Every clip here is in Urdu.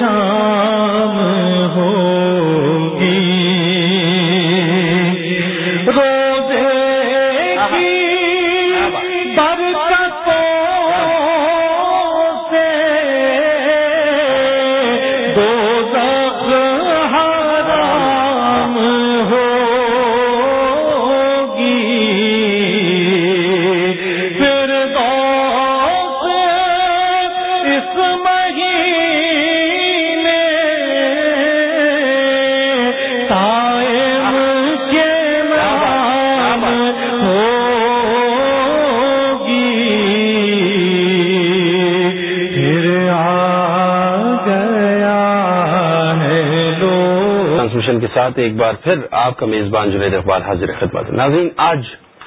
شام ساتھ ایک بار پھر آپ کا میزبان جنید اقبال حاضر خدمت۔ ناظرین، آج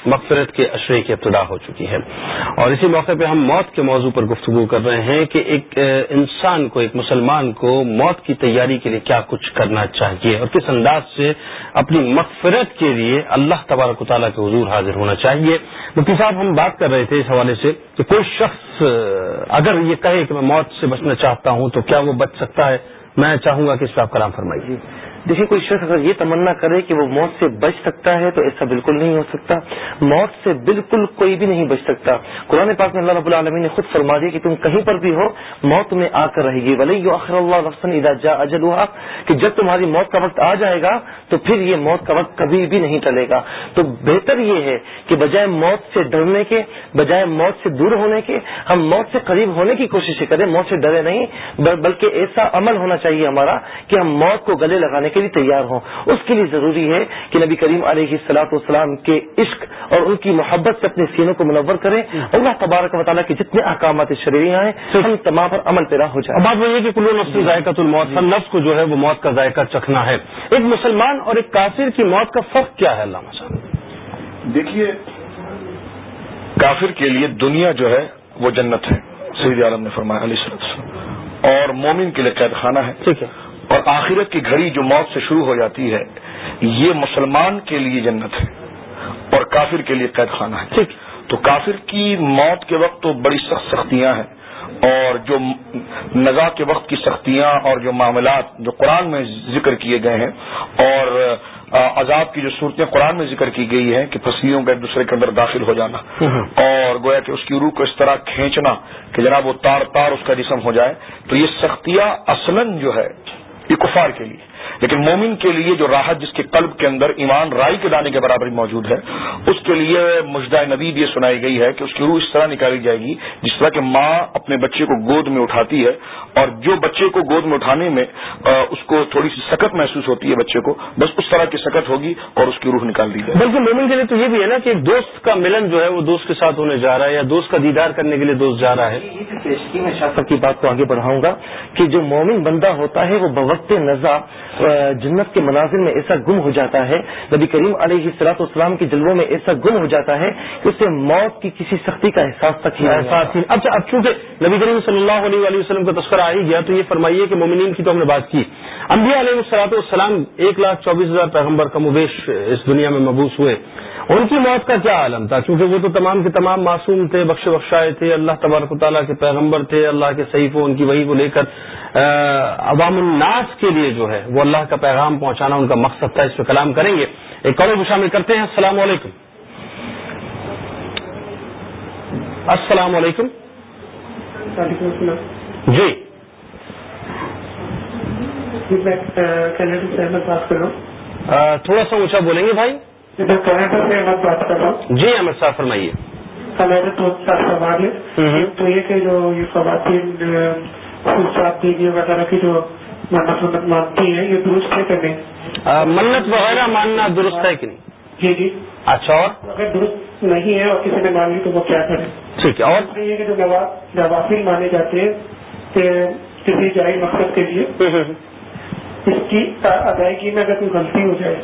مغفرت کے اشرے کی ابتدا ہو چکی ہے۔ اور اسی موقع پہ ہم موت کے موضوع پر گفتگو کر رہے ہیں کہ ایک انسان کو، ایک مسلمان کو موت کی تیاری کے لیے کیا کچھ کرنا چاہیے اور کس انداز سے اپنی مغفرت کے لیے اللہ تبارک و تعالیٰ کے حضور حاضر ہونا چاہیے۔ مفتی صاحب، ہم بات کر رہے تھے اس حوالے سے کہ کوئی شخص اگر یہ کہے کہ میں موت سے بچنا چاہتا ہوں تو کیا وہ بچ سکتا ہے؟ میں چاہوں گا کہ اس پہ آپ کلام فرمائیے۔ جی۔ دیکھیے، کوئی شخص اگر یہ تمنا کرے کہ وہ موت سے بچ سکتا ہے تو ایسا بالکل نہیں ہو سکتا۔ موت سے بالکل کوئی بھی نہیں بچ سکتا۔ قرآن پاک میں اللہ رب العالمین نے خود فرما دیا کہ تم کہیں پر بھی ہو، موت میں آ کر رہے گی۔ ولی اخر اللہ رفسن ادا جا اجل کہ جب تمہاری موت کا وقت آ جائے گا تو پھر یہ موت کا وقت کبھی بھی نہیں ٹلے گا۔ تو بہتر یہ ہے کہ بجائے موت سے ڈرنے کے، بجائے موت سے دور ہونے کے، ہم موت سے قریب ہونے کی کوشش کریں، موت سے ڈرے نہیں بلکہ ایسا عمل ہونا چاہیے ہمارا کہ ہم موت کو گلے لگانے کے لیے تیار ہوں۔ اس کے لیے ضروری ہے کہ نبی کریم علیہ السلاط والسلام کے عشق اور ان کی محبت سے اپنے سینوں کو منور کریں۔ اللہ تبارک و تعالیٰ کے جتنے احکامات شرعیہ ہیں ہم تمام پر عمل پیرا ہو جائے بات وہ یہ کہ کلو نفس ذائقہ الموت ہر نفس کو جو ہے وہ موت کا ذائقہ چکھنا ہے۔ ایک مسلمان اور ایک کافر کی موت کا فرق کیا ہے؟ اللہ صاحب دیکھیے کافر کے لیے دنیا جو ہے وہ جنت ہے سعید عالم نے فرمایا علیہ السلام اور مومن کے لیے قید خانہ ہے۔ ٹھیک ہے۔ اور آخرت کی گھڑی جو موت سے شروع ہو جاتی ہے یہ مسلمان کے لیے جنت ہے اور کافر کے لیے قید خانہ ہے۔ ٹھیک۔ تو کافر کی موت کے وقت تو بڑی سخت سختیاں ہیں اور جو نزا کے وقت کی سختیاں اور جو معاملات جو قرآن میں ذکر کیے گئے ہیں اور عذاب کی جو صورتیں قرآن میں ذکر کی گئی ہیں کہ پسلیوں کا ایک دوسرے کے اندر داخل ہو جانا۔ اور گویا کہ اس کی روح کو اس طرح کھینچنا کہ جناب وہ تار تار اس کا جسم ہو جائے تو یہ سختیاں اصلاً جو ہے یہ کفار کے لیے۔ لیکن مومن کے لیے جو راحت جس کے قلب کے اندر ایمان رائی کے دانے کے برابر موجود ہے اس کے لیے مجدہ نبید یہ سنائی گئی ہے کہ اس کی روح اس طرح نکالی جائے گی جس طرح کہ ماں اپنے بچے کو گود میں اٹھاتی ہے اور جو بچے کو گود میں اٹھانے میں اس کو تھوڑی سی سکت محسوس ہوتی ہے بچے کو بس اس طرح کی سکت ہوگی اور اس کی روح نکال دی جائے بلکہ مومن کے لیے تو یہ بھی ہے نا کہ ایک دوست کا ملن جو ہے وہ دوست کے ساتھ ہونے جا رہا ہے یا دوست کا دیدار کرنے کے لیے دوست جا رہا ہے۔ پیشگی میں شاہ صاحب کی بات کو آگے بڑھاؤں گا کہ جو مومن بندہ ہوتا ہے وہ بوقت نزا جنت کے مناظر میں ایسا گم ہو جاتا ہے۔ نبی کریم علیہ السلاط والسلام کے جلووں میں ایسا گم ہو جاتا ہے کہ اسے موت کی کسی سختی کا احساس تک احساس اچھا اب چونکہ نبی کریم صلی اللہ علیہ وسلم کا تذکرہ آ ہی گیا تو یہ فرمائیے کہ مومنین کی تو ہم نے بات کی۔ انبیاء علیہ السلاط والسلام ایک لاکھ چوبیس ہزار پیغمبر کا مبیش اس دنیا میں مبوس ہوئے۔ ان کی موت کا کیا عالم تھا؟ چونکہ وہ تو تمام کے تمام معصوم تھے بخش بخشائے تھے اللہ تبارک و تعالیٰ کے پیغمبر تھے اللہ کے صحیفوں ان کی وہی کو لے کر عوام الناس کے لیے جو ہے وہ اللہ کا پیغام پہنچانا ان کا مقصد تھا اس پہ کلام کریں گے۔ ایک کالر کو شامل کرتے ہیں السلام علیکم۔ السلام علیکم۔ جی۔ کینیڈا سے احمد بات کر رہا ہوں تھوڑا سا اونچا بولیں گے بھائی؟ میں کینیڈا سے احمد بات کر رہا ہوں. جی احمد صاحب فرمائیے۔ کینیڈا تو سوال ہے. تو یہ کہ جو یہ خواتین خوبصورت بیوی وغیرہ کی جو منت مانتی ہیں یہ درست ہے کہ نہیں؟ منت وغیرہ ماننا درست ہے کہ نہیں؟ جی جی۔ اچھا اور؟ اگر درست نہیں ہے اور کسی نے مان لی تو وہ کیا کرے؟ ٹھیک ہے اور؟ یہ کہ جو نوافل مانے جاتے ہیں کہ کسی جائے مقصد کے لیے اس کی ادائیگی میں اگر کوئی غلطی ہو جائے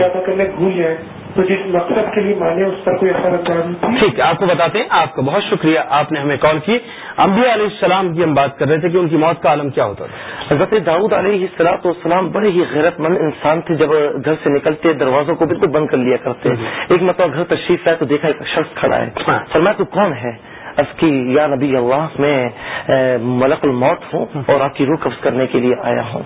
یا کرنے بھول جائے تو جس مقصد کے لیے مانے اس پر کوئی اثر انداز نہیں ٹھیک ہے آپ کو بتاتے ہیں آپ کا بہت شکریہ آپ نے ہمیں کال کی۔ انبیاء علیہ السلام کی ہم بات کر رہے تھے کہ ان کی موت کا عالم کیا ہوتا تھا۔ حضرت داؤد علیہ السلاط والسلام بڑے ہی غیرت مند انسان تھے۔ جب گھر سے نکلتے دروازوں کو بالکل بند کر لیا کرتے۔ ایک مرتبہ گھر تشریف لائے تو دیکھا ایک شخص کھڑا ہے۔ فرمایا تو کون ہے؟ اس کی یا نبی اللہ میں ملک الموت ہوں اور آپ کی روح قبض کرنے کے لیے آیا ہوں۔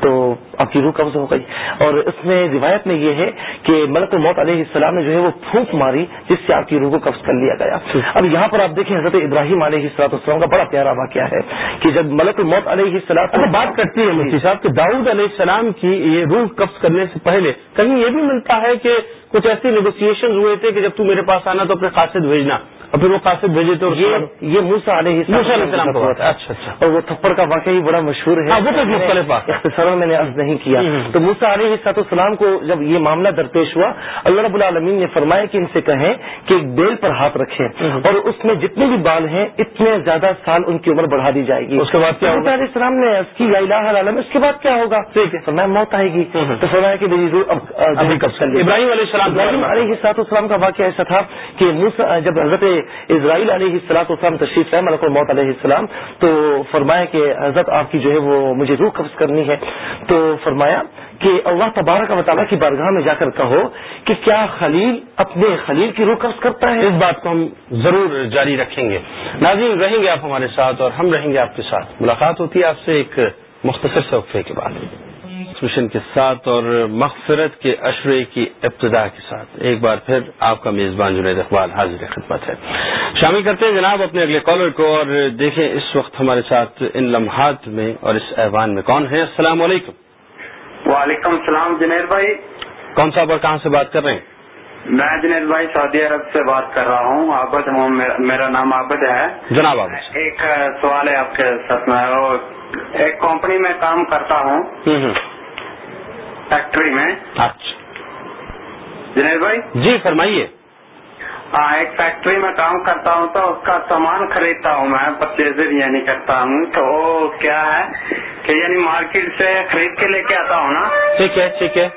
تو آپ کی روح قبض ہو گئی۔ اور اس میں روایت میں یہ ہے کہ ملک الموت علیہ السلام نے جو ہے وہ پھونک ماری جس سے آپ کی روح کو قبض کر لیا گیا۔ اب یہاں پر آپ دیکھیں حضرت ابراہیم علیہ السلاط السلام کا بڑا پیارا واقعہ ہے کہ جب ملک الموت علیہ السلام اچھا، بات کرتی ہے مفتی صاحب کہ داؤد علیہ السلام کی یہ روح قبض کرنے سے پہلے کہیں یہ بھی ملتا ہے کہ کچھ ایسی نیگوسیشن ہوئے تھے کہ جب تو میرے پاس آنا تو اپنے قاصد بھیجنا۔ اور پھر وہ قاصد بھیجے تو یہ موسا علیہ السلام ہے اچھا اچھا اور وہ تھپڑ کا واقعہ ہی بڑا مشہور ہے ہاں، وہ تو مختلف۔ اختصار میں نے عرض نہیں کیا۔ تو موسا علیہ سات السلام کو جب یہ معاملہ درپیش ہوا اللہ رب العالمین نے فرمایا کہ ان سے کہیں کہ ایک بیل پر ہاتھ رکھیں۔ اور اس میں جتنے بھی بال ہیں اتنے زیادہ سال ان کی عمر بڑھا دی جائے گی اس کے بعد کیا ہوگا؟ موسیٰ علیہ السلام نے عرض کی الہ الا اللہ اس کے بعد کیا ہوگا۔ فرمایا موت آئے گی۔ تو فرمایا کہ میری روح اب ابراہیم علیہ السلام۔ علیہ السلام کا واقعہ ایسا تھا کہ جب حضرت اسرائیل علیہ السلاط السلام تشریف لائے، ملک الموت علیہ السلام، تو فرمایا کہ حضرت آپ کی جو ہے وہ مجھے روح قبض کرنی ہے۔ تو فرمایا کہ اللہ تبارک و تعالیٰ کی بارگاہ میں جا کر کہو کہ کیا خلیل اپنے خلیل کی روح قبض کرتا ہے؟ اس بات کو ہم ضرور جاری رکھیں گے۔ ناظرین، رہیں گے آپ ہمارے ساتھ اور ہم رہیں گے آپ کے ساتھ۔ ملاقات ہوتی ہے آپ سے ایک مختصر سے وقفے کے بعد۔ مشن کے ساتھ اور مغفرت کے اشرے کی ابتدا کے ساتھ۔ ایک بار پھر آپ کا میزبان جنید اقبال حاضر خدمت ہے۔ شامل کرتے ہیں جناب اپنے اگلے کالر کو اور دیکھیں اس وقت ہمارے ساتھ ان لمحات میں اور اس ایوان میں کون ہے۔ السلام علیکم۔ وعلیکم السلام جنید بھائی۔ کون صاحب اور کہاں سے بات کر رہے ہیں؟ میں جنید بھائی سعودی عرب سے بات کر رہا ہوں۔ عابد ہوں میرا- نام عابد ہے۔ جناب آپ ایک سوال ہے آپ کے ساتھ میں ایک کمپنی میں کام کرتا ہوں۔ فیکٹری میں۔ اچھا۔ جنید بھائی؟ جی فرمائیے۔ ہاں ایک فیکٹری میں کام کرتا ہوں تو اس کا سامان خریدتا ہوں میں پرچیز یعنی کرتا ہوں۔ تو وہ کیا ہے کہ یعنی مارکیٹ سے خرید کے لے کے آتا ہوں نا۔ ٹھیک ہے ٹھیک ہے۔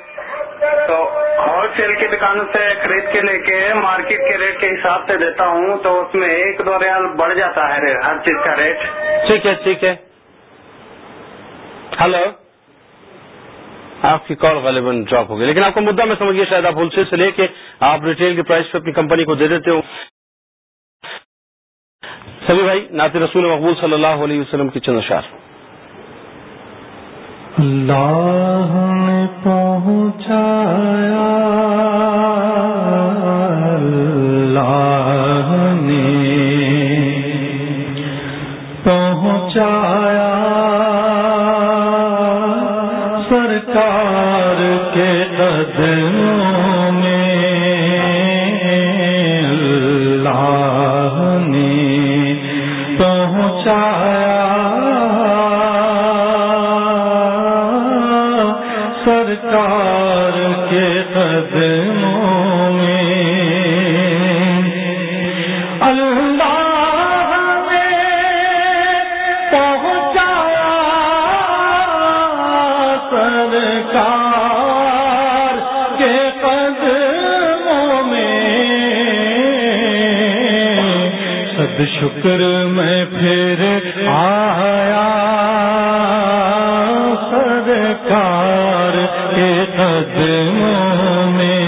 تو ہول سیل کی دکانوں سے خرید کے لے کے مارکیٹ کے ریٹ کے حساب سے دیتا ہوں تو اس میں ایک دو ریال بڑھ جاتا ہے ہر چیز کا ریٹ ٹھیک ہے ٹھیک ہے۔ ہلو۔ آپ کی کال غالباً ڈراپ ہو گئی۔ لیکن آپ کا مدعا میں سمجھ گیا شاید آپ ہول سیل سے لے کے آپ ریٹیل کے پرائز پہ اپنی کمپنی کو دے دیتے ہو۔ سبھی بھائی، نعت رسول مقبول صلی اللہ علیہ وسلم کی چند اشار اللہ نے پہنچایا، اللہ صد شکر میں پھر آیا سرکار کے قدموں میں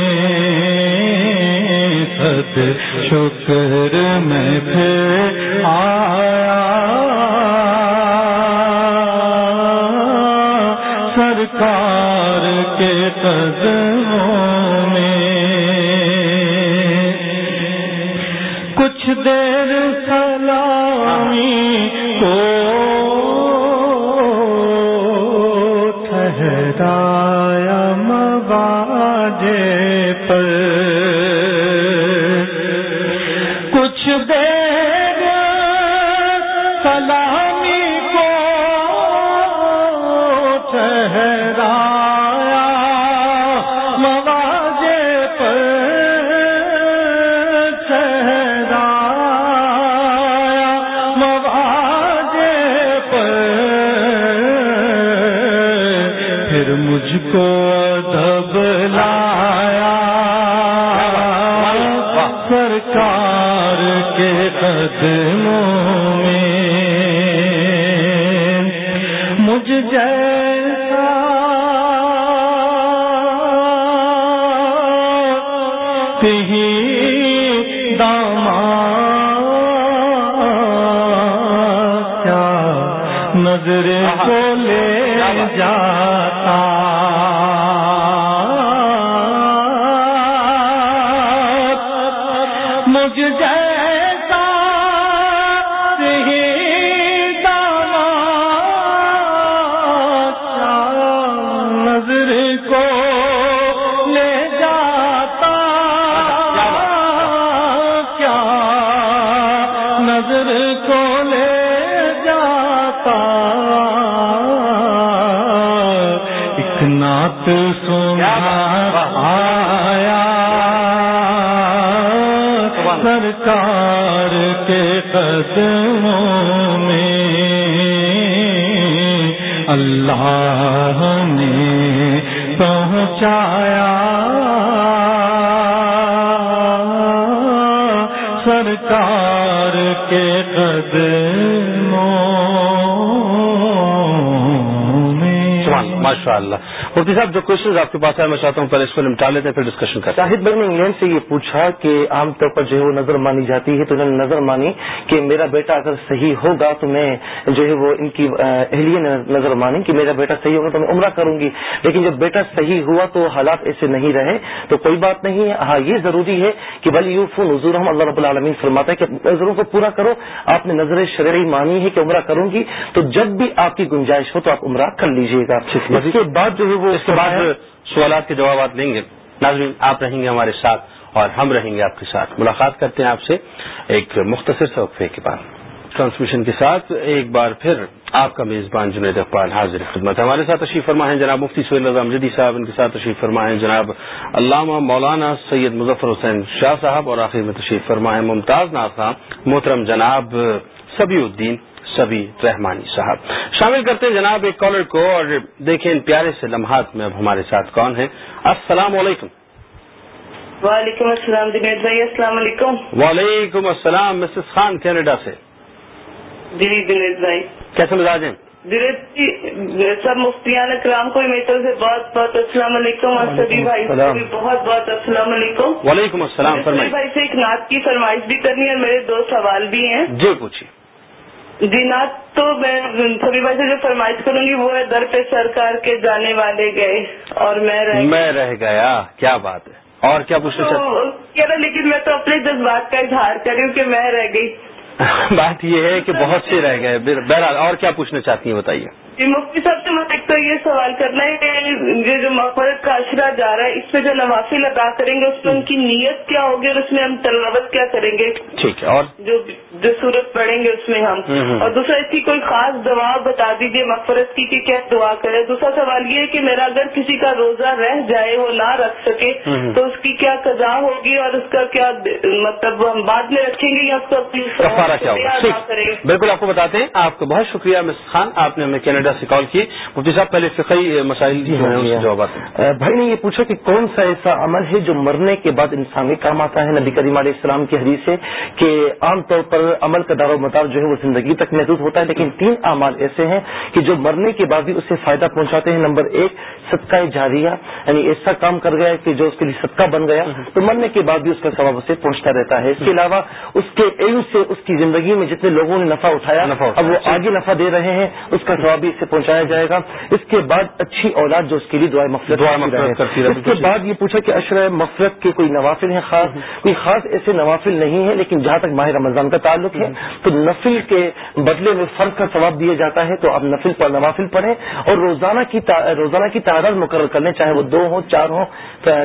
صد شکر میں پھر آیا سرکار کے قدموں میں کچھ دیر کو مجھ کو دبلایا سرکار کے قدموں میں مجھ جیسا ایک سنا آیا سرکار کے قدموں میں اللہ نے پہنچایا۔ سرکار کے قدموں میں ماشاء اللہ مفتی صاحب جو کوشچن آپ کے پاس ہے میں چاہتا ہوں پہلے اس کو نمٹا لیتے ہیں پھر ڈسکشن کرتے ہیں۔ شاہد بھائی نے انگلینڈ سے یہ پوچھا کہ عام طور پر جو ہے وہ نظر مانی جاتی ہے تو انہوں نے نظر مانی کہ میرا بیٹا اگر صحیح ہوگا تو میں جو ہے وہ ان کی اہلیہ نے نظر مانی کہ میرا بیٹا صحیح ہوگا تو میں عمرہ کروں گی۔ لیکن جب بیٹا صحیح ہوا تو حالات ایسے نہیں رہے۔ تو کوئی بات نہیں ہے۔ ہاں یہ ضروری ہے کہ بلی یو فون حضور ہم اللہ رب العالمین فرماتا ہے کہ نظروں کو پورا کرو۔ آپ نے نظر شرعی مانی ہے کہ عمرہ کروں گی۔ تو جب بھی آپ کی گنجائش ہو تو آپ عمرہ کر لیجیے گا۔ اس کے بعد جو ہے وہ اس کے بعد سوالات کے جوابات لیں گے۔ ناظرین، آپ رہیں گے ہمارے ساتھ اور ہم رہیں گے آپ کے ساتھ۔ ملاقات کرتے ہیں آپ سے ایک مختصر سے کے بعد۔ ٹرانسمیشن کے ساتھ ایک بار پھر آپ کا میزبان جنید اقبال حاضر خدمت۔ ہمارے ساتھ تشریف فرما ہے جناب مفتی سہیل رضا جدی صاحب، ان کے ساتھ تشریف فرما ہے جناب علامہ مولانا سید مظفر حسین شاہ صاحب اور آخر میں تشریف فرما ہے ممتاز ناخا محترم جناب سبی الدین سبی رحمانی صاحب۔ شامل کرتے ہیں جناب ایک کالر کو اور دیکھیں ان پیارے سے لمحات میں اب ہمارے ساتھ کون ہیں۔ السلام علیکم۔ وعلیکم السلام جنید بھائی السلام علیکم۔ وعلیکم السلام مسز خان کینیڈا سے۔ جی جنید بھائی۔ کیسے مزاج ہیں؟ جی سب مفتیان کرام کو میری طرف سے بہت بہت السلام علیکم اور سبھی بھائی سے بھی بہت بہت السلام علیکم۔ وعلیکم السلام بھائی سے ایک نعت کی فرمائش بھی کرنی ہے میرے دو سوال بھی ہیں۔ جی پوچھیے۔ جی نعت تو میں سبھی بھائی سے جو فرمائش کروں گی وہ ہے در پہ سرکار کے جانے والے گئے اور میں رہ میں رہ گیا کیا بات ہے؟ اور کیا پوچھنا چاہتے رہا لیکن میں تو اپنے جذبات کا اظہار کر رہی ہوں کہ میں رہ گئی۔ بات یہ ہے کہ بہت سے رہ گئے بہرحال اور کیا پوچھنا چاہتی ہیں بتائیے۔ جی مفتی صاحب سے مجھے ایک تو یہ سوال کرنا ہے کہ یہ جو مغفرت کا اشرا جا رہا ہے اس میں جو نوافل ادا کریں گے اس میں ان کی نیت کیا ہوگی اور اس میں ہم تلاوت کیا کریں گے؟ ٹھیک ہے اور؟ جو جو صورت پڑھیں گے اس میں ہم۔ اور دوسرا اس کی کوئی خاص دعا بتا دیجیے مغفرت کی کہ کیا دعا کرے۔ دوسرا سوال یہ ہے کہ میرا اگر کسی کا روزہ رہ جائے وہ نہ رکھ سکے۔ تو اس کی کیا قضا ہوگی اور اس کا کیا مطلب ہم بعد میں رکھیں گے یا اس کو اپنی بالکل آپ کو بتاتے ہیں۔ آپ کا بہت شکریہ خان آپ نے ہمیں کینیڈا سے کال کی۔ مفتی صاحب پہلے فقہی مسائل جو ہیں اس کے جوابات بھائی نے یہ پوچھا کہ کون سا ایسا عمل ہے جو مرنے کے بعد انسان کے کام آتا ہے؟ نبی کریم علیہ السلام کی حدیث ہے کہ عام طور پر عمل کا دار و مدار جو ہے وہ زندگی تک محدود ہوتا ہے لیکن تین اعمال ایسے ہیں کہ جو مرنے کے بعد بھی اسے فائدہ پہنچاتے ہیں۔ نمبر ایک صدقہ جاریہ یعنی ایسا کام کر گیا کہ جو اس کے لیے صدقہ بن گیا تو مرنے کے بعد بھی اس کا ثواب اسے پہنچتا رہتا ہے۔ اس کے علاوہ اس کے علم سے اس کی زندگی میں جتنے لوگوں نے نفع اٹھایا۔ اب وہ آگے نفع دے رہے ہیں اس کا ثواب بھی اسے پہنچایا جائے گا۔ اس کے بعد اچھی اولاد جو اس کے لیے دعائیں مفرت دعائیں مغفرت کرتی رہے، اس کے بعد یہ پوچھا کہ اشرۂ مفرت کے کوئی نوافل ہیں؟ خاص کوئی خاص ایسے نوافل نہیں ہے لیکن جہاں تک ماہ رمضان کا تعلق ہے تو نفل کے بدلے میں فرق کا ثواب دیا جاتا ہے۔ تو آپ نفل پر نوافل پڑھیں اور روزانہ کی روزانہ کی تعداد مقرر کر لیں چاہے وہ دو ہوں چار ہوں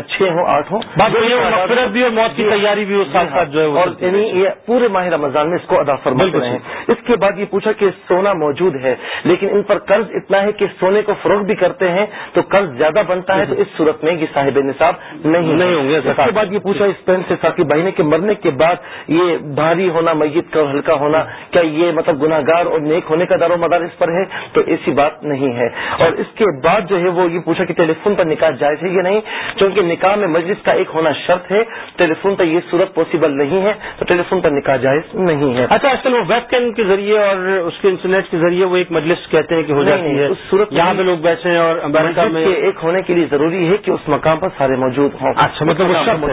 چھ ہوں آٹھ ہوں۔ مغفرت بھی اور موت کی تیاری بھی اس ساتھ ساتھ جو ہے وہ اور یعنی۔ یہ پورے ماہ رمضان میں اس کو ادا بالکل رہے۔ ہیں اس کے بعد یہ پوچھا کہ سونا موجود ہے لیکن ان پر قرض اتنا ہے کہ سونے کو فروغ بھی کرتے ہیں تو قرض زیادہ بنتا ہے تو اس صورت میں یہ صاحب نصاب نہیں نہیں ہوں گے، اس کے بعد یہ پوچھا اس پین سے ساقی بھائی نے کہ مرنے کے بعد یہ بھاری ہونا میت کا اور ہلکا ہونا کیا یہ مطلب گناہ گار اور نیک ہونے کا دار و مدار اس پر ہے؟ تو ایسی بات نہیں ہے۔ اور اس کے بعد جو ہے وہ یہ پوچھا کہ ٹیلی فون پر نکاح جائز ہے یا نہیں؟ چونکہ نکاح میں مجلس کا ایک ہونا شرط ہے ٹیلی فون پر یہ صورت پاسبل نہیں ہے تو ٹیلی فون پر نکاح جائز نہیں ہے۔ اچھا آج کل وہ ویب کیم کے ذریعے اور اس کے انٹرنیٹ کے ذریعے وہ ایک مجلس کہتے ہیں کی ہو جاتی ہے۔ صورت یہاں پہ لوگ بیٹھے ہیں اور امریکہ میں ایک ہونے کے لیے ضروری ہے کہ اس مقام پر سارے موجود ہوں۔ اچھا مطلب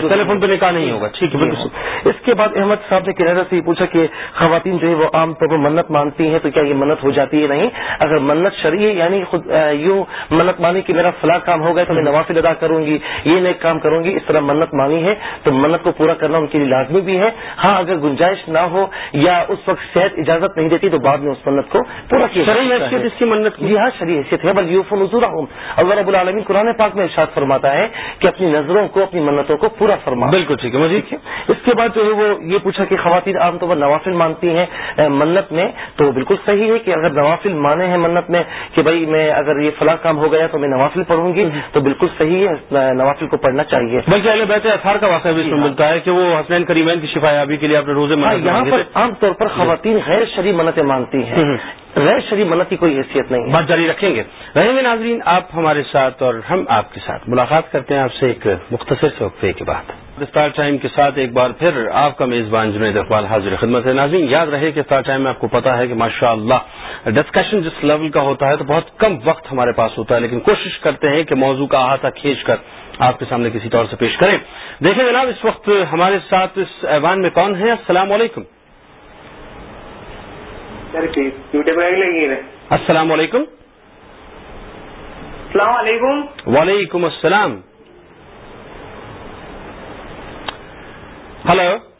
ٹیلی فون پہ۔ نکاح نہیں ہوگا۔ ٹھیک ہے جی بالکل۔ ہاں۔ اس کے بعد احمد صاحب نے کنیڈا سے یہ پوچھا کہ خواتین جو ہے وہ عام طور پر منت مانتی ہیں تو کیا یہ منت ہو جاتی ہے؟ نہیں اگر منت شرعی ہے یعنی خود یوں منت مانی کہ میرا فلاں کام ہو گیا تو میں نوافل ادا کروں گی یہ نیک کام کروں گی اس طرح منت مانی ہے تو منت کو پورا کرنا ان کے لیے لازمی بھی ہے۔ ہاں اگر گنجائش نہ ہو یا اس وقت صحت اجازت نہیں دیتی تو بعد میں اس منت کو پورا کیا کی منت کی۔ جی ہاں شریع حیثیت ہے بل یوف نظورا ہوں اللہ رب العالمین قرآن پاک میں ارشاد فرماتا ہے کہ اپنی نظروں کو اپنی منتوں کو پورا فرما۔ بالکل ٹھیک ہے مزید اس کے بعد جو ہے وہ یہ پوچھا کہ خواتین عام طور پر نوافل مانتی ہیں منت میں تو بالکل صحیح ہے کہ اگر نوافل مانے ہیں منت میں کہ بھائی میں اگر یہ فلاں کام ہو گیا تو میں نوافل پڑھوں گی تو بالکل صحیح ہے نوافل کو پڑھنا چاہیے۔ بلکہ اہل بیت اثار کا واقعہ بھی اس میں ہاں۔ ملتا ہے کہ وہ حسنین کریمین کی شفا یابی کے لیے اپنے روزے ہاں منت یہاں پر عام طور پر خواتین غیر شرعی منتیں مانتی ہیں۔ غیر شرعی منت کی کوئی حیثیت نہیں ہے۔ بات جاری رکھیں گے۔ رہیں گے ناظرین آپ ہمارے ساتھ اور ہم آپ کے ساتھ۔ ملاقات کرتے ہیں آپ سے ایک مختصر سے وقفے کے بعد۔ افطار ٹائم کے ساتھ ایک بار پھر آپ کا میزبان جنید اقبال حاضر خدمت ہے۔ ناظرین یاد رہے کہ افطار ٹائم میں آپ کو پتا ہے کہ ماشاء اللہ ڈسکشن جس لیول کا ہوتا ہے تو بہت کم وقت ہمارے پاس ہوتا ہے لیکن کوشش کرتے ہیں کہ موضوع کا احاطہ کھینچ کر آپ کے سامنے کسی طور سے پیش کریں۔ دیکھیں جناب اس وقت ہمارے ساتھ اس ایوان میں کون ہیں؟ السلام علیکم۔ السلام علیکم. السلام علیکم. وعلیکم السلام. ہلو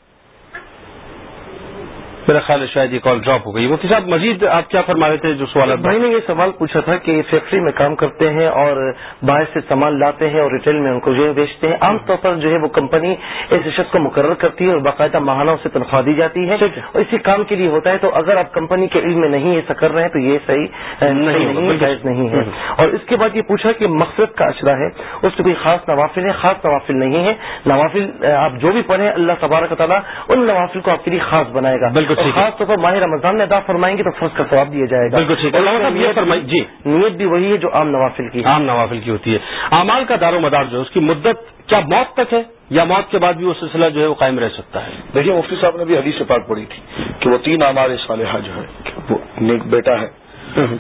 میرا خیال ہے شاید یہ کال ڈراپ ہو گئی مفتی صاحب مزید آپ کیا فرما رہے تھے جو سوالات بھائی نے یہ سوال پوچھا تھا کہ فیکٹری میں کام کرتے ہیں اور باہر سے سامان لاتے ہیں اور ریٹیل میں ان کو جو ہے بیچتے ہیں عام طور پر جو ہے وہ کمپنی ایسے شخص کو مقرر کرتی ہے اور باقاعدہ ماہانہ اسے تنخواہ دی جاتی ہے۔ اور اسی کام کے لیے ہوتا ہے تو اگر آپ کمپنی کے علم میں نہیں ایسا کر رہے ہیں تو یہ صحیح نہیں نہیں بالکل۔ جائز نہیں ہے۔ اور اس کے بعد یہ پوچھا کہ مقصد کا اشرا ہے اس میں کوئی خاص نوافل ہے؟ خاص نوافل نہیں ہے۔ نوافل آپ جو بھی پڑھیں اللہ تبارک تعالیٰ ان نوافل کو آپ کے لیے خاص بنائے گا۔ بالکل۔ ٹھیک ہے۔ خاص طور پر ماہ رمضان میں ادا فرمائیں گے تو فرض کا ثواب دیا جائے گا بالکل ٹھیک ہے۔ جی۔ نیت بھی وہی ہے جو عام نوافل کی عام نوافل کی ہوتی ہے اعمال کا دار و مدار جو ہے اس کی مدت کیا موت تک ہے یا موت کے بعد بھی وہ سلسلہ جو ہے وہ قائم رہ سکتا ہے دیکھیے مفتی صاحب نے بھی حدیث پاک پڑھی تھی کہ وہ تین اعمال صالحہ جو ہے وہ نیک بیٹا ہے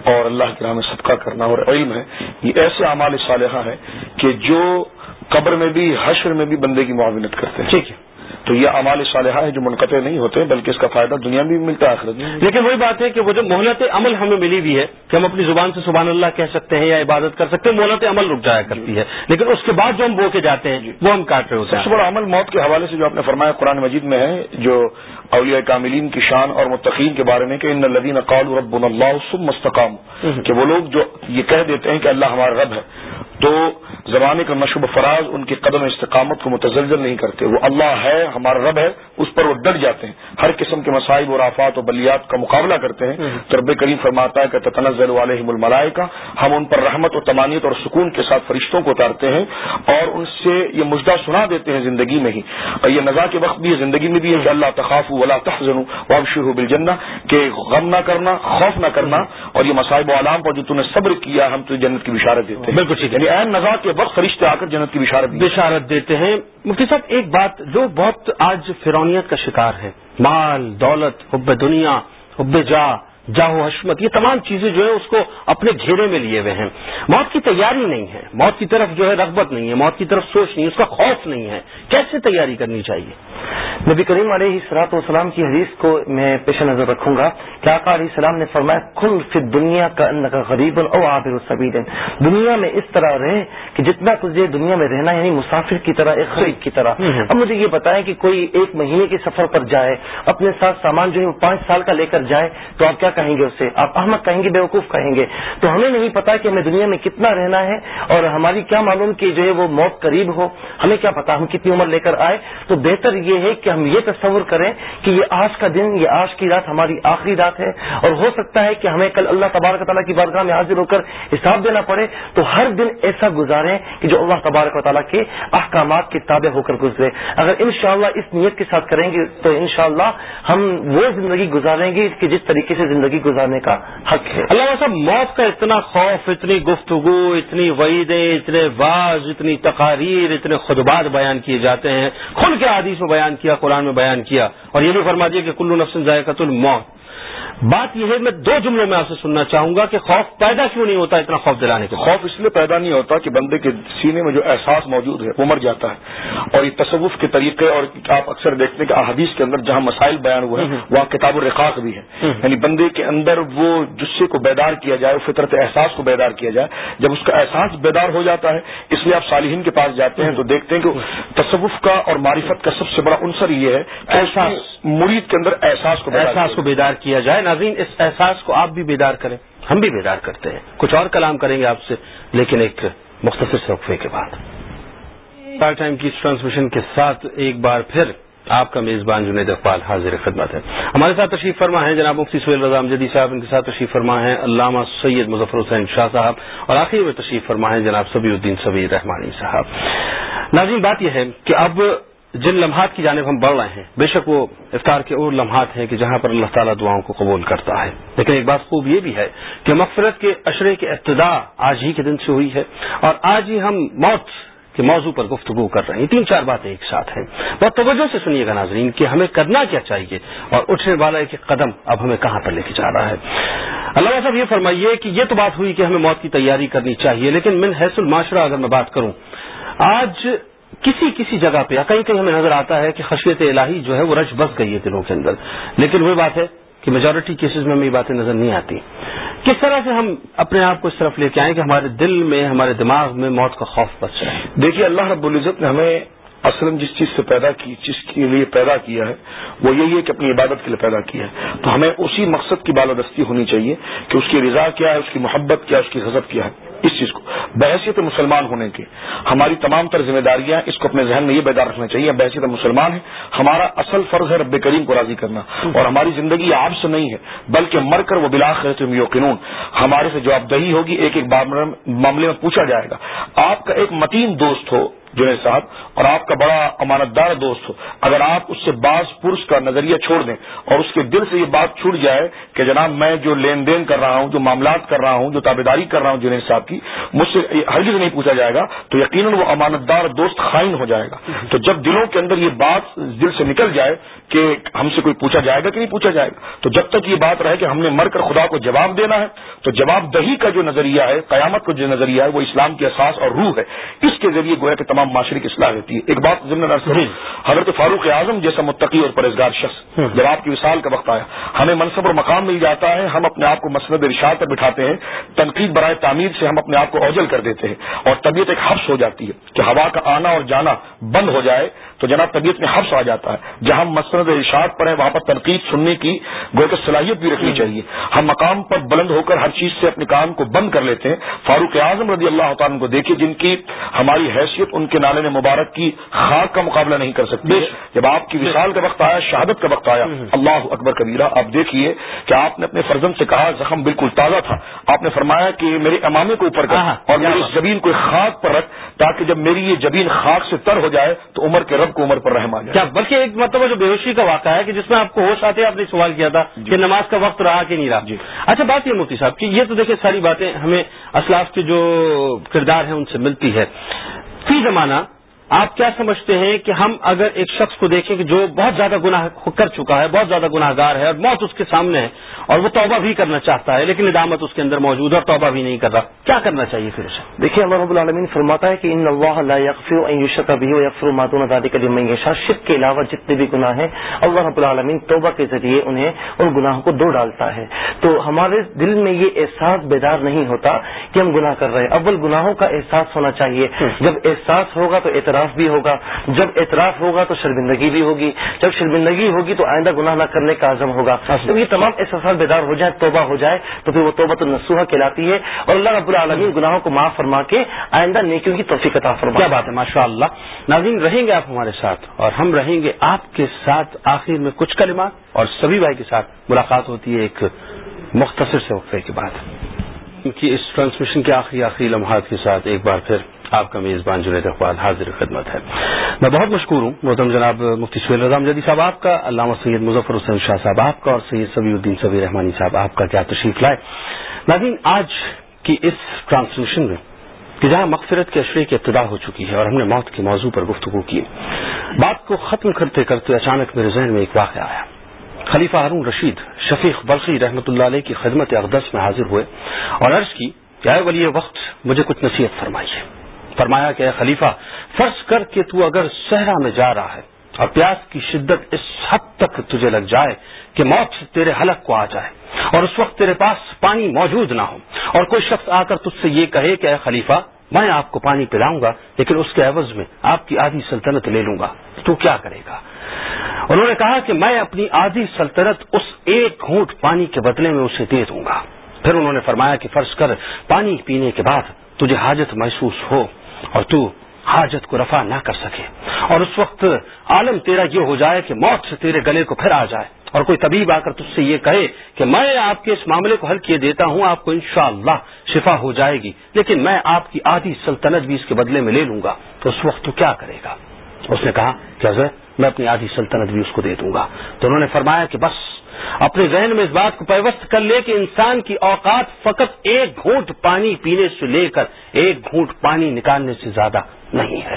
اور اللہ کے نام صدقہ کرنا اور علم ہے یہ ایسے اعمال صالحہ ہیں کہ جو قبر میں بھی حشر میں بھی بندے کی معاونت کرتے ہیں ٹھیک ہے تو یہ اعمال صالحہ ہیں جو منقطع نہیں ہوتے بلکہ اس کا فائدہ دنیا میں بھی ملتا ہے آخرت لیکن وہی بات ہے کہ وہ جو مہلت عمل ہمیں ملی ہوئی ہے کہ ہم اپنی زبان سے سبحان اللہ کہہ سکتے ہیں یا عبادت کر سکتے ہیں مہلت عمل رک جایا کرتی ہے۔ لیکن اس کے بعد جو ہم بو کے جاتے ہیں وہ ہم کاٹ رہے ہوتے سب سے ہیں بڑا عمل موت کے حوالے سے جو آپ نے فرمایا قرآن مجید میں ہے جو اولیاء کاملین کی شان اور متقین کے بارے میں کہ ان الدین اقال رب اللہ مستقام کہ وہ لوگ جو یہ کہہ دیتے ہیں کہ اللہ ہمارا رب ہے تو زمانے کا مشہور فراز ان کی قدم استقامت کو متزلزل نہیں کرتے۔ وہ اللہ ہے ہمارا رب ہے اس پر وہ ڈٹ جاتے ہیں۔ ہر قسم کے مسائب اور آفات و بلیات کا مقابلہ کرتے ہیں۔ تو رب کریم فرماتا ہے کہ تتنزل علیہم الملائکہ ہم ان پر رحمت و تمانیت اور سکون کے ساتھ فرشتوں کو اتارتے ہیں اور ان سے یہ مجدہ سنا دیتے ہیں زندگی میں ہی۔ اور یہ نزا کے وقت بھی زندگی میں بھی ہے کہ اللہ تخاف ولا تحزن وابشروا بالجنہ کہ غم نہ کرنا خوف نہ کرنا اور یہ مصائب و علام پر جو تم نے صبر کیا ہم تجھے جنت کی بشارت دیتے ہیں۔ بالکل ٹھیک۔ ہے یعنی اہم نزا کے وقت فرشتے آ کر جنت کی بشارت بشارت دیتے ہیں۔ مفتی صاحب ایک بات لوگ بہت آج فرونیت کا شکار ہے۔ مال دولت حب دنیا حب جا۔ جاہو حشمت یہ تمام چیزیں جو ہے اس کو اپنے گھیرے میں لیے ہوئے ہیں۔ موت کی تیاری نہیں ہے۔ موت کی طرف جو ہے رغبت نہیں ہے موت کی طرف سوچ نہیں ہے اس کا خوف نہیں ہے۔ کیسے تیاری کرنی چاہیے؟ نبی کریم علیہ سلاط والسلام کی حدیث کو میں پیش نظر رکھوں گا۔ کہ آقا علیہ السلام نے فرمایا کل فی دنیا کا ان کا غریب او عابر السبیل۔ دنیا میں اس طرح رہے کہ جتنا تجھے دنیا میں رہنا یعنی مسافر کی طرح ایک غریب کی طرح۔ اب مجھے یہ بتائیں کہ کوئی ایک مہینے کے سفر پر جائے اپنے ساتھ سامان جو ہے وہ پانچ سال کا لے کر جائے تو آپ کیا کہیں گے اسے؟ آپ احمد کہیں گے، بیوقوف کہیں گے؟ تو ہمیں نہیں پتا کہ ہمیں دنیا میں کتنا رہنا ہے اور ہماری کیا معلوم کہ جو ہے وہ موت قریب ہو۔ ہمیں کیا پتا ہم کتنی عمر لے کر آئے؟ تو بہتر یہ ہے کہ ہم یہ تصور کریں کہ یہ آج کا دن، یہ آج کی رات ہماری آخری رات ہے۔ اور ہو سکتا ہے کہ ہمیں کل اللہ تبارک تعالیٰ کی بارگاہ میں حاضر ہو کر حساب دینا پڑے۔ تو ہر دن ایسا گزاریں کہ جو اللہ تبارک و تعالیٰ کے احکامات کے تابع ہو کر گزرے۔ اگر انشاءاللہ اس نیت کے ساتھ کریں گے تو انشاءاللہ ہم وہ زندگی گزاریں گے کہ جس طریقے سے زندگی گزارنے کا حق ہے۔ اللہ صاحب، موت کا اتنا خوف، اتنی گفتگو، اتنی وعیدیں، اتنے واز، اتنی تقاریر، اتنے خطبات بیان کیے جاتے ہیں۔ کھل کے حدیث میں بیان کیا، قرآن میں بیان کیا۔ اور یہ بھی فرما دیا کہ کلو نفس ذائقہ الموت۔ بات یہ ہے میں دو جملوں میں آپ سے سننا چاہوں گا کہ خوف پیدا کیوں نہیں ہوتا اتنا خوف دلانے کے خوف اس لیے پیدا نہیں ہوتا کہ بندے کے سینے میں جو احساس موجود ہے وہ مر جاتا ہے۔ اور یہ تصوف کے طریقے اور آپ اکثر دیکھتے ہیں کہ احادیث کے اندر جہاں مسائل بیان ہوئے ہیں وہاں کتاب الرقاق بھی ہے۔ یعنی بندے کے اندر وہ جسے کو بیدار کیا جائے فطرت احساس کو بیدار کیا جائے۔ جب اس کا احساس بیدار ہو جاتا ہے اس لیے آپ صالحین کے پاس جاتے ہیں تو دیکھتے ہیں کہ تصوف کا اور معرفت کا سب سے بڑا عنصر یہ ہے کہ احساس۔ مرید کے اندر احساس کو احساس کو بیدار کیا جائے ناظرین اس احساس کو آپ بھی بیدار کریں۔ ہم بھی بیدار کرتے ہیں۔ کچھ اور کلام کریں گے آپ سے، لیکن ایک مختصر وقفے کے بعد۔ ٹائم کی ٹرانسمیشن کے ساتھ ایک بار پھر آپ کا میزبان جنید اقبال حاضر خدمت ہے۔ ہمارے ساتھ تشریف فرما ہے جناب مفتی سہیل رضا جدید صاحب، ان کے ساتھ تشریف فرما ہے علامہ سید مظفر حسین شاہ صاحب، اور آخر میں تشریف فرما ہے جناب سبی الدین سبیر رحمانی صاحب۔ ناظرین، بات یہ ہے کہ اب جن لمحات کی جانب ہم بڑھ رہے ہیں، بے شک وہ افطار کے اور لمحات ہیں کہ جہاں پر اللہ تعالیٰ دعاؤں کو قبول کرتا ہے۔ لیکن ایک بات خوب یہ بھی ہے کہ مغفرت کے اشرے کی ابتدا آج ہی کے دن سے ہوئی ہے اور آج ہی ہم موت کے موضوع پر گفتگو کر رہے ہیں۔ تین چار باتیں ایک ساتھ ہیں۔ بہت توجہ سے سنیے گا ناظرین کہ ہمیں کرنا کیا چاہیے اور اٹھنے والا ایک قدم اب ہمیں کہاں پر لے کے جا رہا ہے۔ اللہ صاحب یہ فرمائیے کہ یہ تو بات ہوئی کہ ہمیں موت کی تیاری کرنی چاہیے، لیکن من حیث المعاشرہ اگر میں بات کروں، آج کسی کسی جگہ پہ، یا کہیں کہیں ہمیں نظر آتا ہے کہ خشیت الہی جو ہے وہ رش بس گئی ہے دلوں کے اندر۔ لیکن وہی بات ہے کہ میجورٹی کیسز میں ہمیں یہ باتیں نظر نہیں آتی۔ کس طرح سے ہم اپنے آپ کو اس طرف لے کے آئیں کہ ہمارے دل میں، ہمارے دماغ میں موت کا خوف بچ جائے دیکھیے، اللہ رب العزت نے ہمیں اصل جس چیز سے پیدا کی، جس کے لیے پیدا کیا ہے، وہ یہی ہے کہ اپنی عبادت کے لیے پیدا کیا ہے۔ تو ہمیں اسی مقصد کی بالادستی ہونی چاہیے کہ اس کی رضا کیا ہے، اس کی محبت کیا ہے، اس کی غذب کیا ہے۔ اس چیز کو۔ بحثیت مسلمان ہونے کی ہماری تمام تر ذمہ داریاں اس کو اپنے ذہن میں یہ بیدار رکھنا چاہیے بحثیت مسلمان ہے ہمارا اصل فرض ہے رب کریم کو راضی کرنا۔ اور ہماری زندگی آپ سے نہیں ہے، بلکہ مر کر وہ بلاخ یقینون ہمارے سے جواب دہی ہوگی، ایک ایک معاملے میں پوچھا جائے گا۔ آپ کا ایک متین دوست ہو جنید صاحب، اور آپ کا بڑا امانت دار دوست ہو۔ اگر آپ اس سے بعض پرس کا نظریہ چھوڑ دیں اور اس کے دل سے یہ بات چھوٹ جائے کہ جناب میں جو لین دین کر رہا ہوں، جو معاملات کر رہا ہوں، جو تابے داری کر رہا ہوں جنید صاحب کی مجھ سے ہرگز نہیں پوچھا جائے گا تو یقیناً وہ امانت دار دوست خائن ہو جائے گا۔ تو جب دلوں کے اندر یہ بات دل سے نکل جائے کہ ہم سے کوئی پوچھا جائے گا کہ نہیں پوچھا جائے گا تو جب تک یہ بات رہے کہ ہم نے مر کر خدا کو جواب دینا ہے تو جواب دہی کا جو نظریہ ہے قیامت کا جو نظریہ ہے وہ اسلام کی احساس اور روح ہے۔ اس کے ذریعے گویا کہ تمام معاشرے کی اصلاح ہوتی ہے۔ ایک بات ضمن حضرت فاروق اعظم جیسا متقی اور پرہزگار شخص جب آپ کی وصال کا وقت آیا ہمیں منصب اور مقام مل جاتا ہے ہم اپنے آپ کو مسند ارشاد پر بٹھاتے ہیں تنقید برائے تعمیر سے ہم اپنے آپ کو اوجل کر دیتے ہیں اور طبیعت ایک حفظ ہو جاتی ہے کہ ہوا کا آنا اور جانا بند ہو جائے تو جناب طبیعت میں حفظ آ جاتا ہے۔ جہاں ہم مسند ارشاد پر ہیں وہاں پر تنقید سننے کی گویا کہ صلاحیت بھی رکھنی چاہیے۔ ہم مقام پر بلند ہو کر ہر چیز سے اپنے کام کو بند کر لیتے ہیں۔ فاروق اعظم رضی اللہ تعالیٰ کو دیکھیے جن کی ہماری حیثیت ان کے نالے مبارک کی خاک کا مقابلہ نہیں کر سکتے۔ جب آپ کی وصال کا وقت آیا شہادت کا وقت آیا اللہ اکبر کبیرہ آپ دیکھیے کہ آپ نے اپنے فرزن سے کہا زخم بالکل تازہ تھا۔ آپ نے فرمایا کہ میرے امامے کو اوپر کر اور میری زمین کو خاک پر رکھ تاکہ جب میری یہ زمین خاک سے تر ہو جائے تو عمر کے رب کو عمر پر رحم آ جائے۔ کیا بلکہ ایک مطلب جو بے ہوشی کا واقعہ ہے کہ جس میں آپ کو ہوش آتے آپ نے سوال کیا تھا کہ نماز کا وقت رہا کہ نہیں رہا؟ جی۔ اچھا بات یہ مفتی صاحب کہ یہ تو دیکھیں ساری باتیں ہمیں اسلاف کے جو کردار ہیں ان سے ملتی ہے۔ فی زمانہ آپ کیا سمجھتے ہیں کہ ہم اگر ایک شخص کو دیکھیں کہ جو بہت زیادہ گناہ کر چکا ہے بہت زیادہ گناہ گار ہے اور موت اس کے سامنے ہے اور وہ توبہ بھی کرنا چاہتا ہے لیکن ندامت اس کے اندر موجود ہے اور توبہ بھی نہیں کر رہا کیا کرنا چاہیے پھر اسے؟ دیکھیے اللہ رب العالمین فرماتا ہے کہ ان اللہ بھی ہو یکفر ماتون دادی کا شرک کے علاوہ جتنے بھی گناہ ہیں اللہ رب العالمین توبہ کے ذریعے انہیں ان گناہوں کو دو ڈالتا ہے۔ تو ہمارے دل میں یہ احساس بیدار نہیں ہوتا کہ ہم گناہ کر رہے ہیں۔ اول گناہوں کا احساس ہونا چاہیے۔ جب احساس ہوگا تو اعتراف بھی ہوگا۔ جب اعتراف ہوگا تو شرمندگی بھی ہوگی۔ جب شرمندگی ہوگی تو آئندہ گناہ نہ کرنے کا عزم ہوگا۔ جب یہ تمام احساسات بیدار ہو جائے توبہ ہو جائے تو پھر وہ توبہ تو نسوحا کہلاتی ہے۔ اور اللہ رب العالمین گناہوں کو معاف فرما کے آئندہ نیکیوں کی توفیق عطا فرما کیا بات ہے ماشاء اللہ ناظرین رہیں گے آپ ہمارے ساتھ؟ اور ہم رہیں گے آپ کے ساتھ آخر میں کچھ کلمات۔ اور سبھی بھائی کے ساتھ ملاقات ہوتی ہے ایک مختصر سے وقفے کے بعد۔ کی اس ٹرانسمیشن کے آخری آخری لمحات کے ساتھ ایک بار پھر آپ کا میزبان جنید اقبال حاضر خدمت ہے۔ میں بہت مشکور ہوں محتم جناب مفتی سہیل رضام جدید صاحب، آپ کا، علامہ سید مظفر حسین شاہ صاحب، آپ کا اور سید سبی الدین سبی رحمانی صاحب، آپ کا کیا تشریف لائے۔ لیکن آج کی اس ٹرانسمیشن میں کہ جہاں مغفرت کے اشرے کی ابتدا ہو چکی ہے اور ہم نے موت کے موضوع پر گفتگو کی، بات کو ختم کرتے کرتے اچانک میرے ذہن میں ایک واقعہ آیا۔ خلیفہ ہارون رشید، شفیق بلخی رحمۃ اللہ علیہ کی خدمت اقدس میں حاضر ہوئے اور عرض کی کہ اے ولی وقت، مجھے کچھ نصیحت فرمائیے۔ فرمایا کہ اے خلیفہ، فرض کر کے تو اگر صحرا میں جا رہا ہے اور پیاس کی شدت اس حد تک تجھے لگ جائے کہ موت تیرے حلق کو آ جائے اور اس وقت تیرے پاس پانی موجود نہ ہو۔ اور کوئی شخص آ کر تجھ سے یہ کہے کہ اے خلیفہ، میں آپ کو پانی پلاؤں گا، لیکن اس کے عوض میں آپ کی آدھی سلطنت لے لوں گا۔ تو کیا کرے گا؟ انہوں نے کہا کہ میں اپنی آدھی سلطنت اس ایک گھونٹ پانی کے بدلے میں اسے دے دوں گا۔ پھر انہوں نے فرمایا کہ فرض کر، پانی پینے کے بعد تجھے حاجت محسوس ہو۔ اور تو حاجت کو رفع نہ کر سکے۔ اور اس وقت عالم تیرا یہ ہو جائے کہ موت سے تیرے گلے کو پھر آ جائے۔ اور کوئی طبیب آ کر تجھ سے یہ کہے کہ میں آپ کے اس معاملے کو حل کیے دیتا ہوں، آپ کو انشاءاللہ شفا ہو جائے گی۔ لیکن میں آپ کی آدھی سلطنت بھی اس کے بدلے میں لے لوں گا۔ تو اس وقت تو کیا کرے گا؟ اس نے کہا کہ حضرت، میں اپنی آدھی سلطنت بھی اس کو دے دوں گا۔ تو انہوں نے فرمایا کہ بس اپنے ذہن میں اس بات کو پیوست کر لے کہ انسان کی اوقات فقط ایک گھونٹ پانی پینے سے لے کر ایک گھونٹ پانی نکالنے سے زیادہ نہیں ہے۔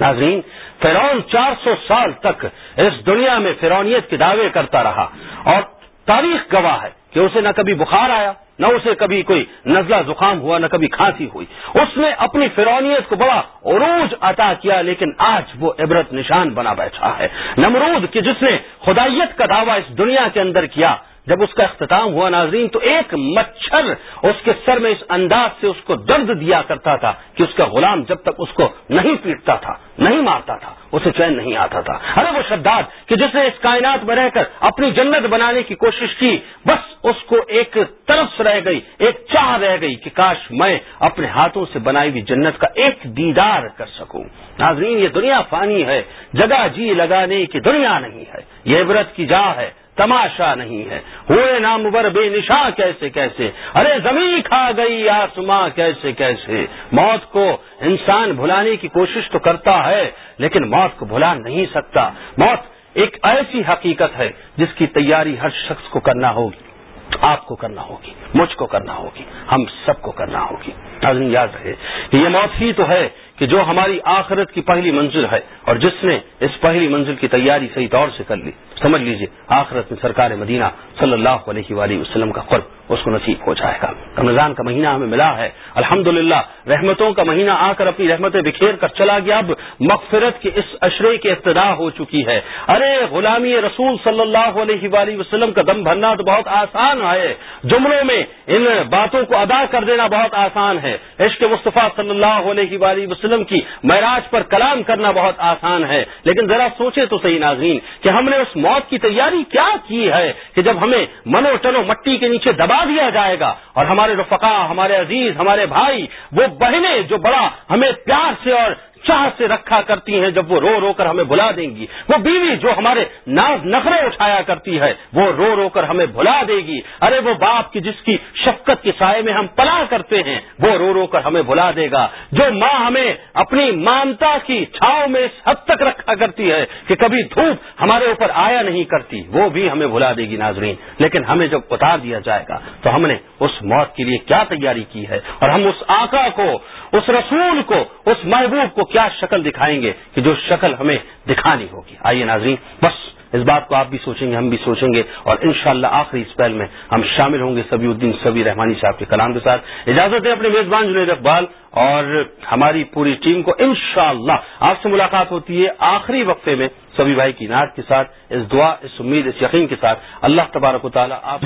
ناظرین، فرعون چار سو سال تک اس دنیا میں فرونیت کے دعوے کرتا رہا اور تاریخ گواہ ہے۔ کہ اسے نہ کبھی بخار آیا، نہ اسے کبھی کوئی نزلہ زکام ہوا، نہ کبھی کھانسی ہوئی۔ اس نے اپنی فرونیت کو بڑا عروج عطا کیا، لیکن آج وہ عبرت نشان بنا بیٹھا ہے۔ نمرود کہ جس نے خدائیت کا دعویٰ اس دنیا کے اندر کیا جب اس کا اختتام ہوا ناظرین، تو ایک مچھر اس کے سر میں اس انداز سے اس کو درد دیا کرتا تھا کہ اس کا غلام جب تک اس کو نہیں پیٹتا تھا، نہیں مارتا تھا، اسے چین نہیں آتا تھا۔ ارے وہ شداد کہ جس نے اس کائنات میں رہ کر اپنی جنت بنانے کی کوشش کی، بس اس کو ایک طرف رہ گئی، ایک چاہ رہ گئی کہ کاش میں اپنے ہاتھوں سے بنائی ہوئی جنت کا ایک دیدار کر سکوں۔ ناظرین، یہ دنیا فانی ہے، جگہ جی لگانے کی دنیا نہیں ہے، یہ عبرت کی جا ہے۔ تماشا نہیں ہے۔ ہوئے نامور بے نشاں کیسے کیسے؟ ارے زمین کھا گئی آسماں کیسے کیسے؟ موت کو انسان بھلانے کی کوشش تو کرتا ہے، لیکن موت کو بھلا نہیں سکتا۔ موت ایک ایسی حقیقت ہے جس کی تیاری ہر شخص کو کرنا ہوگی۔ آپ کو کرنا ہوگی، مجھ کو کرنا ہوگی، ہم سب کو کرنا ہوگی۔ یاد رہے کہ یہ موت ہی تو ہے کہ جو ہماری آخرت کی پہلی منزل ہے اور جس نے اس پہلی منزل کی تیاری صحیح طور سے کر لی۔ سمجھ لیجیے، آخرت میں سرکار مدینہ صلی اللہ علیہ وآلہ وسلم کا قرب اس کو نصیب ہو جائے گا۔ رمضان کا مہینہ ہمیں ملا ہے الحمد رحمتوں کا مہینہ آ کر اپنی رحمتیں بکھیر کر چلا گیا۔ اب مغفرت کے اس اشرے کی ابتدا ہو چکی ہے۔ ارے غلامی رسول صلی اللہ علیہ وآلہ وسلم کا دم بھرنا تو بہت آسان ہے۔ جملوں میں ان باتوں کو ادا کر دینا بہت آسان ہے۔ عشق مصطفیٰ صلی اللہ علیہ وآلہ وسلم کی معراج پر کلام کرنا بہت آسان ہے۔ لیکن ذرا سوچے تو صحیح ناظرین، کہ ہم نے اس موت کی تیاری کیا کی ہے کہ جب ہمیں منو ٹنو مٹی کے نیچے دبا دیا جائے گا اور ہمارے رفقا ہمارے عزیز، ہمارے بھائی وہ بہنیں جو بڑا ہمیں پیار سے اور چاہ سے رکھا کرتی ہیں، جب وہ رو رو کر ہمیں بلا دیں گی۔ وہ بیوی جو ہمارے ناز نخرے اٹھایا کرتی ہے، وہ رو رو کر ہمیں بلا دے گی۔ ارے، وہ باپ کی جس کی شفقت کے سائے میں ہم پلا کرتے ہیں، وہ رو رو کر ہمیں بلا دے گا۔ جو ماں ہمیں اپنی مانتا کی چھاؤ میں اس حد تک رکھا کرتی ہے کہ کبھی دھوپ ہمارے اوپر آیا نہیں کرتی، وہ بھی ہمیں بلا دے گی ناظرین۔ لیکن ہمیں جب اتار دیا جائے گا، تو ہم نے اس موت کے لیے کیا تیاری کی ہے؟ اور ہم اس آقا کو اس رسول کو، اس محبوب کو کیا شکل دکھائیں گے کہ جو شکل ہمیں دکھانی ہوگی؟ آئیے ناظرین، بس اس بات کو آپ بھی سوچیں گے، ہم بھی سوچیں گے اور انشاءاللہ آخری اس پہل میں ہم شامل ہوں گے سبی الدین سبی رحمانی صاحب کے کلام کے ساتھ۔ اجازت ہے اپنے میزبان جنید اقبال اور ہماری پوری ٹیم کو انشاءاللہ آپ سے ملاقات ہوتی ہے آخری وقفے میں سبھی بھائی کی نعت کے ساتھ، اس دعا، اس امید، اس یقین کے ساتھ۔ اللہ تبارک و تعالیٰ آپ